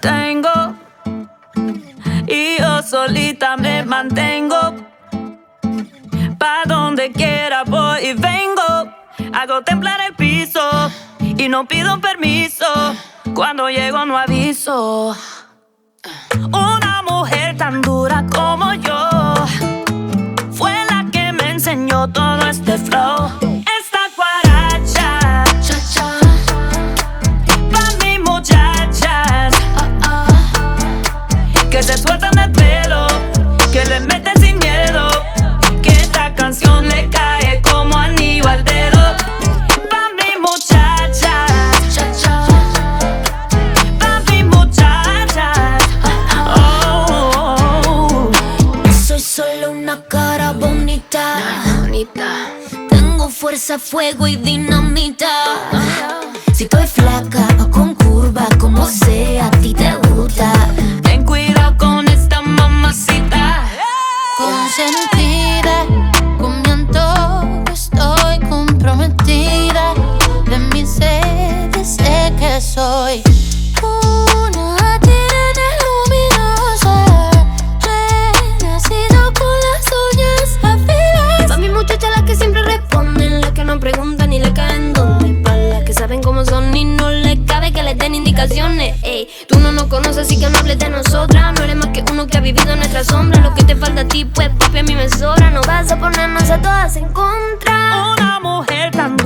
Tengo y yo solita me mantengo. Pa' donde quiera voy y vengo. Hago templar el piso y no pido permiso. Cuando llego no aviso. Una mujer tan dura Tengo fuerza, fuego y dinamita. Si estoy flaca o con curva, como sea, a ti te gusta. ten cuidado con esta mamacita. Consentida, con mi estoy comprometida. De mi sed sé que soy Ey, tú no nos conoces, así que no hables de nosotras. No eres más que uno que ha vivido en nuestra sombra. Lo que te falta a ti, pues papi, a mí me sobra. No vas a ponernos a todas en contra. Una mujer tan